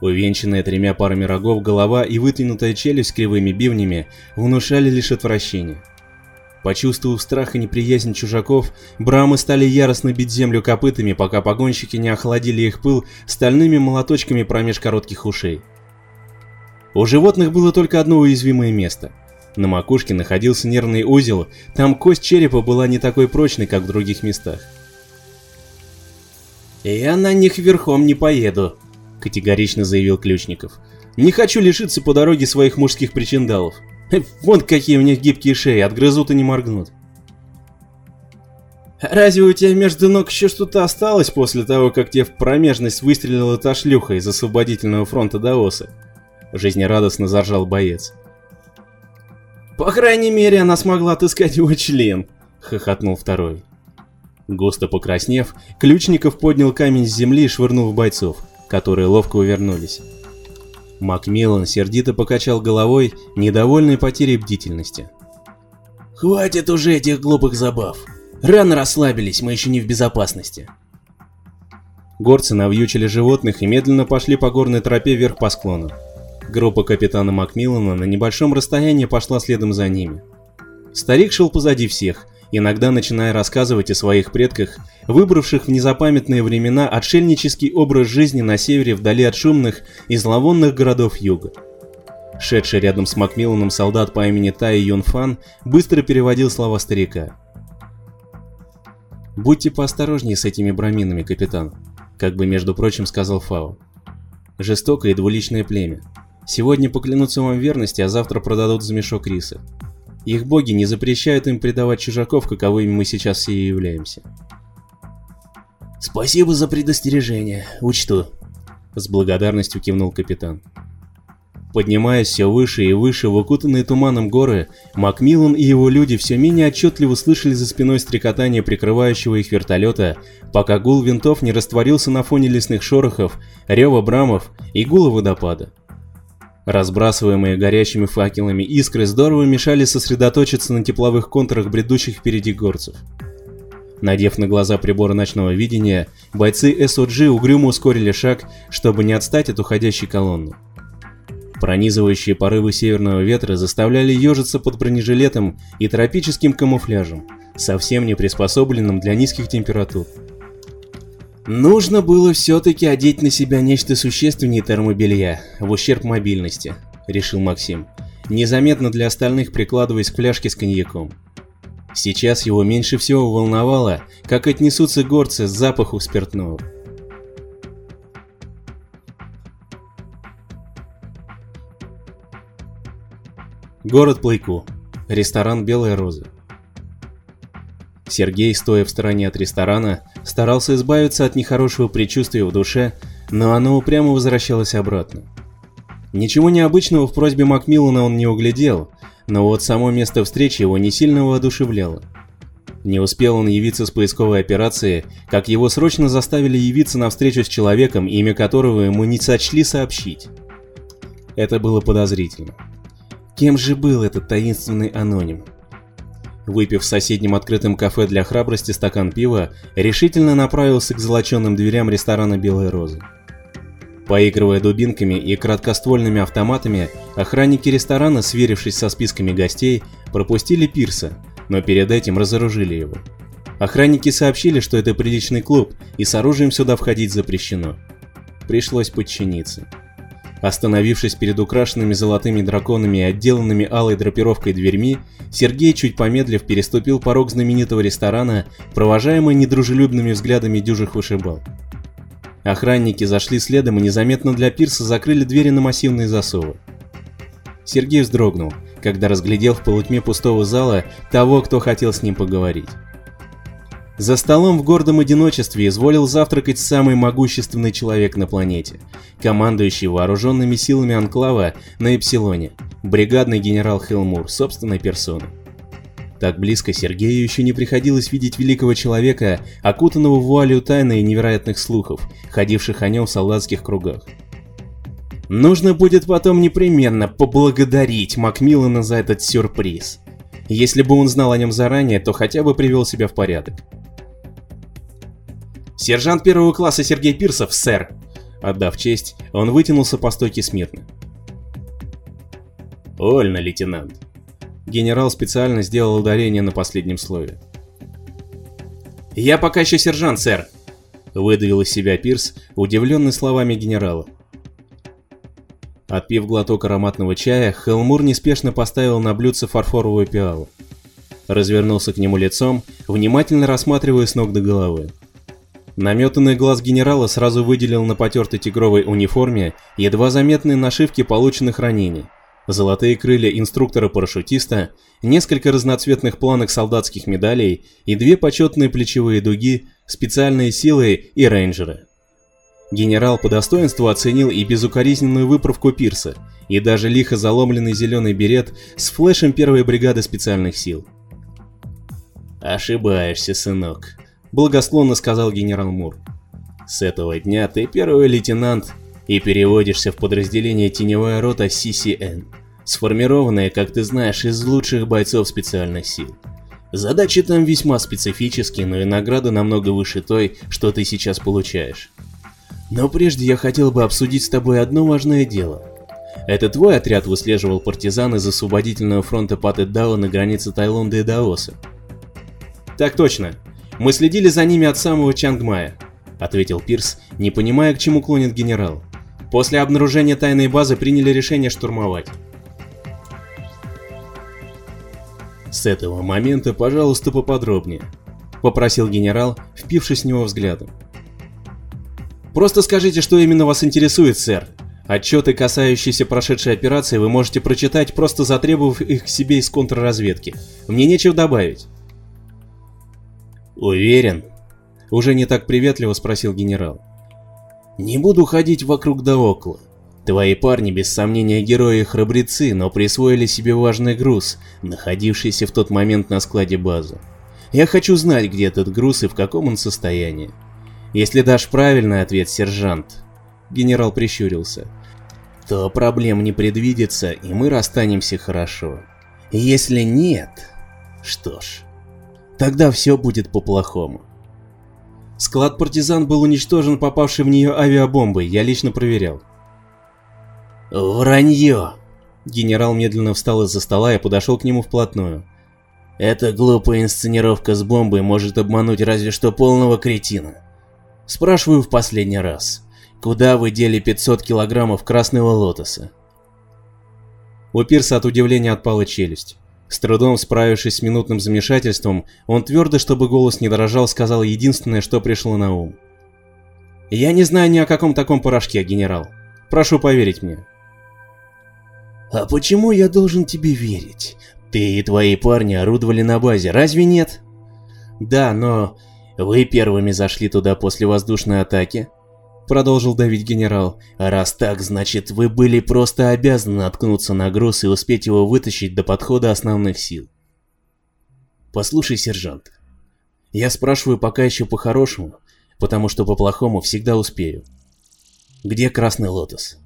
Увенчанная тремя парами рогов голова и вытянутая челюсть с кривыми бивнями внушали лишь отвращение. Почувствовав страх и неприязнь чужаков, брамы стали яростно бить землю копытами, пока погонщики не охладили их пыл стальными молоточками промеж коротких ушей. У животных было только одно уязвимое место. На макушке находился нервный узел, там кость черепа была не такой прочной, как в других местах. «Я на них верхом не поеду», — категорично заявил Ключников. «Не хочу лишиться по дороге своих мужских причиндалов. Вон какие у них гибкие шеи, отгрызут и не моргнут». «Разве у тебя между ног еще что-то осталось после того, как тебе в промежность выстрелила та шлюха из освободительного фронта Даоса?» Жизнерадостно заржал боец. «По крайней мере, она смогла отыскать его член», — хохотнул второй. Густо покраснев, Ключников поднял камень с земли и швырнул в бойцов, которые ловко увернулись. Макмиллан сердито покачал головой, недовольный потерей бдительности. «Хватит уже этих глупых забав. Рано расслабились, мы еще не в безопасности». Горцы навьючили животных и медленно пошли по горной тропе вверх по склону. Группа капитана Макмиллана на небольшом расстоянии пошла следом за ними. Старик шел позади всех, иногда начиная рассказывать о своих предках, выбравших в незапамятные времена отшельнический образ жизни на севере вдали от шумных и зловонных городов юга. Шедший рядом с Макмилланом солдат по имени Тай Юнфан быстро переводил слова старика. «Будьте поосторожнее с этими браминами, капитан», как бы между прочим сказал Фау. «Жестокое и двуличное племя. Сегодня поклянутся вам верности, а завтра продадут за мешок риса. Их боги не запрещают им предавать чужаков, каковыми мы сейчас все и являемся. «Спасибо за предостережение, учту», — с благодарностью кивнул капитан. Поднимаясь все выше и выше в укутанные туманом горы, Макмиллан и его люди все менее отчетливо слышали за спиной стрекотание прикрывающего их вертолета, пока гул винтов не растворился на фоне лесных шорохов, рева брамов и гула водопада. Разбрасываемые горящими факелами искры здорово мешали сосредоточиться на тепловых контурах бредущих впереди горцев. Надев на глаза приборы ночного видения, бойцы SOG угрюмо ускорили шаг, чтобы не отстать от уходящей колонны. Пронизывающие порывы северного ветра заставляли ежиться под бронежилетом и тропическим камуфляжем, совсем не приспособленным для низких температур. Нужно было все-таки одеть на себя нечто существеннее термобелья, в ущерб мобильности, решил Максим, незаметно для остальных прикладываясь к фляжке с коньяком. Сейчас его меньше всего волновало, как отнесутся горцы с запаху спиртного. Город Плейку. Ресторан «Белая роза». Сергей, стоя в стороне от ресторана, старался избавиться от нехорошего предчувствия в душе, но оно упрямо возвращалось обратно. Ничего необычного в просьбе Макмиллана он не углядел, но вот само место встречи его не сильно воодушевляло. Не успел он явиться с поисковой операции, как его срочно заставили явиться на встречу с человеком, имя которого ему не сочли сообщить. Это было подозрительно. Кем же был этот таинственный аноним? Выпив в соседнем открытом кафе для храбрости стакан пива, решительно направился к золоченным дверям ресторана «Белые розы». Поигрывая дубинками и краткоствольными автоматами, охранники ресторана, сверившись со списками гостей, пропустили пирса, но перед этим разоружили его. Охранники сообщили, что это приличный клуб, и с оружием сюда входить запрещено. Пришлось подчиниться. Остановившись перед украшенными золотыми драконами и отделанными алой драпировкой дверьми, Сергей, чуть помедлив, переступил порог знаменитого ресторана, провожаемый недружелюбными взглядами дюжих вышибал. Охранники зашли следом и незаметно для пирса закрыли двери на массивные засовы. Сергей вздрогнул, когда разглядел в полутьме пустого зала того, кто хотел с ним поговорить. За столом в гордом одиночестве изволил завтракать самый могущественный человек на планете, командующий вооруженными силами Анклава на Эпсилоне, бригадный генерал Хелмур собственной персоной. Так близко Сергею еще не приходилось видеть великого человека, окутанного вуалью тайны и невероятных слухов, ходивших о нем в солдатских кругах. Нужно будет потом непременно поблагодарить Макмиллана за этот сюрприз. Если бы он знал о нем заранее, то хотя бы привел себя в порядок. «Сержант первого класса Сергей Пирсов, сэр!» Отдав честь, он вытянулся по стойке смирно. «Вольно, лейтенант!» Генерал специально сделал ударение на последнем слове. «Я пока еще сержант, сэр!» Выдавил из себя Пирс, удивленный словами генерала. Отпив глоток ароматного чая, Хелмур неспешно поставил на блюдце фарфоровую пиалу. Развернулся к нему лицом, внимательно рассматривая с ног до головы. Наметанный глаз генерала сразу выделил на потертой тигровой униформе едва заметные нашивки полученных ранений. Золотые крылья инструктора-парашютиста, несколько разноцветных планок солдатских медалей и две почетные плечевые дуги, специальные силы и рейнджеры. Генерал по достоинству оценил и безукоризненную выправку Пирса, и даже лихо заломленный зеленый берет с флешем первой бригады специальных сил. «Ошибаешься, сынок», — благосклонно сказал генерал Мур. «С этого дня ты первый лейтенант и переводишься в подразделение теневая рота CCN, сформированное, как ты знаешь, из лучших бойцов специальных сил. Задачи там весьма специфические, но и награда намного выше той, что ты сейчас получаешь. Но прежде я хотел бы обсудить с тобой одно важное дело. Это твой отряд выслеживал партизан из освободительного фронта Патэ-Дао на границе Таиланда и Даоса. Так точно, мы следили за ними от самого Чангмая, ответил Пирс, не понимая, к чему клонит генерал. После обнаружения тайной базы приняли решение штурмовать. С этого момента, пожалуйста, поподробнее, попросил генерал, впившись в него взглядом. Просто скажите, что именно вас интересует, сэр. Отчеты, касающиеся прошедшей операции, вы можете прочитать, просто затребовав их к себе из контрразведки. Мне нечего добавить. «Уверен?» — уже не так приветливо спросил генерал. «Не буду ходить вокруг да около. Твои парни без сомнения герои и храбрецы, но присвоили себе важный груз, находившийся в тот момент на складе базы. Я хочу знать, где этот груз и в каком он состоянии. Если дашь правильный ответ, сержант, генерал прищурился, то проблем не предвидится, и мы расстанемся хорошо. Если нет, что ж, Тогда все будет по-плохому. Склад партизан был уничтожен попавшей в нее авиабомбой, я лично проверял. Вранье! Генерал медленно встал из-за стола и подошел к нему вплотную. Эта глупая инсценировка с бомбой может обмануть разве что полного кретина. Спрашиваю в последний раз. Куда вы дели 500 килограммов красного лотоса? У Пирса от удивления отпала челюсть. С трудом справившись с минутным замешательством, он твердо, чтобы голос не дрожал, сказал единственное, что пришло на ум. «Я не знаю ни о каком таком порошке, генерал. Прошу поверить мне». «А почему я должен тебе верить? Ты и твои парни орудовали на базе, разве нет?» «Да, но вы первыми зашли туда после воздушной атаки продолжил давить генерал. «А раз так, значит, вы были просто обязаны наткнуться на груз и успеть его вытащить до подхода основных сил». «Послушай, сержант, я спрашиваю пока еще по-хорошему, потому что по-плохому всегда успею. Где Красный Лотос?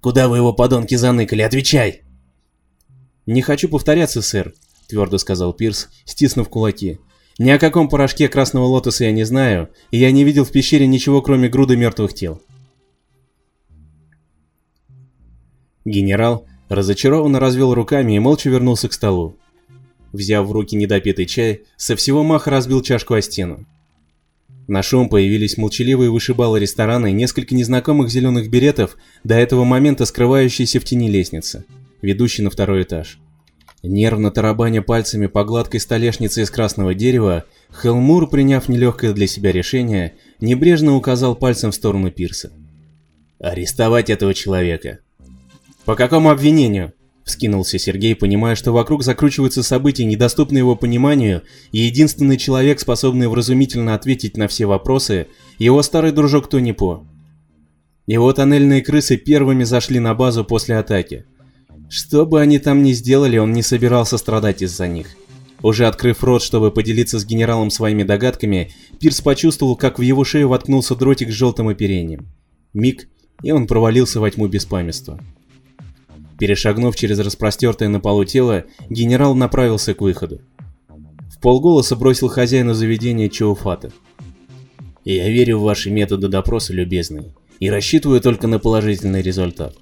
Куда вы его, подонки, заныкали? Отвечай!» «Не хочу повторяться, сэр», — твердо сказал Пирс, стиснув кулаки. Ни о каком порошке красного лотоса я не знаю, и я не видел в пещере ничего, кроме груды мертвых тел. Генерал разочарованно развел руками и молча вернулся к столу. Взяв в руки недопитый чай, со всего маха разбил чашку о стену. На шум появились молчаливые вышибалы ресторана и несколько незнакомых зеленых беретов, до этого момента скрывающиеся в тени лестницы, ведущей на второй этаж. Нервно тарабаня пальцами по гладкой столешнице из красного дерева, Хелмур, приняв нелегкое для себя решение, небрежно указал пальцем в сторону пирса. «Арестовать этого человека!» «По какому обвинению?» — вскинулся Сергей, понимая, что вокруг закручиваются события, недоступные его пониманию, и единственный человек, способный вразумительно ответить на все вопросы, его старый дружок Тони По. Его тоннельные крысы первыми зашли на базу после атаки. Что бы они там ни сделали, он не собирался страдать из-за них. Уже открыв рот, чтобы поделиться с генералом своими догадками, Пирс почувствовал, как в его шею воткнулся дротик с желтым оперением. Миг, и он провалился во тьму беспамятства. Перешагнув через распростертое на полу тело, генерал направился к выходу. В полголоса бросил хозяину заведения Чоуфата. «Я верю в ваши методы допроса, любезный. и рассчитываю только на положительный результат.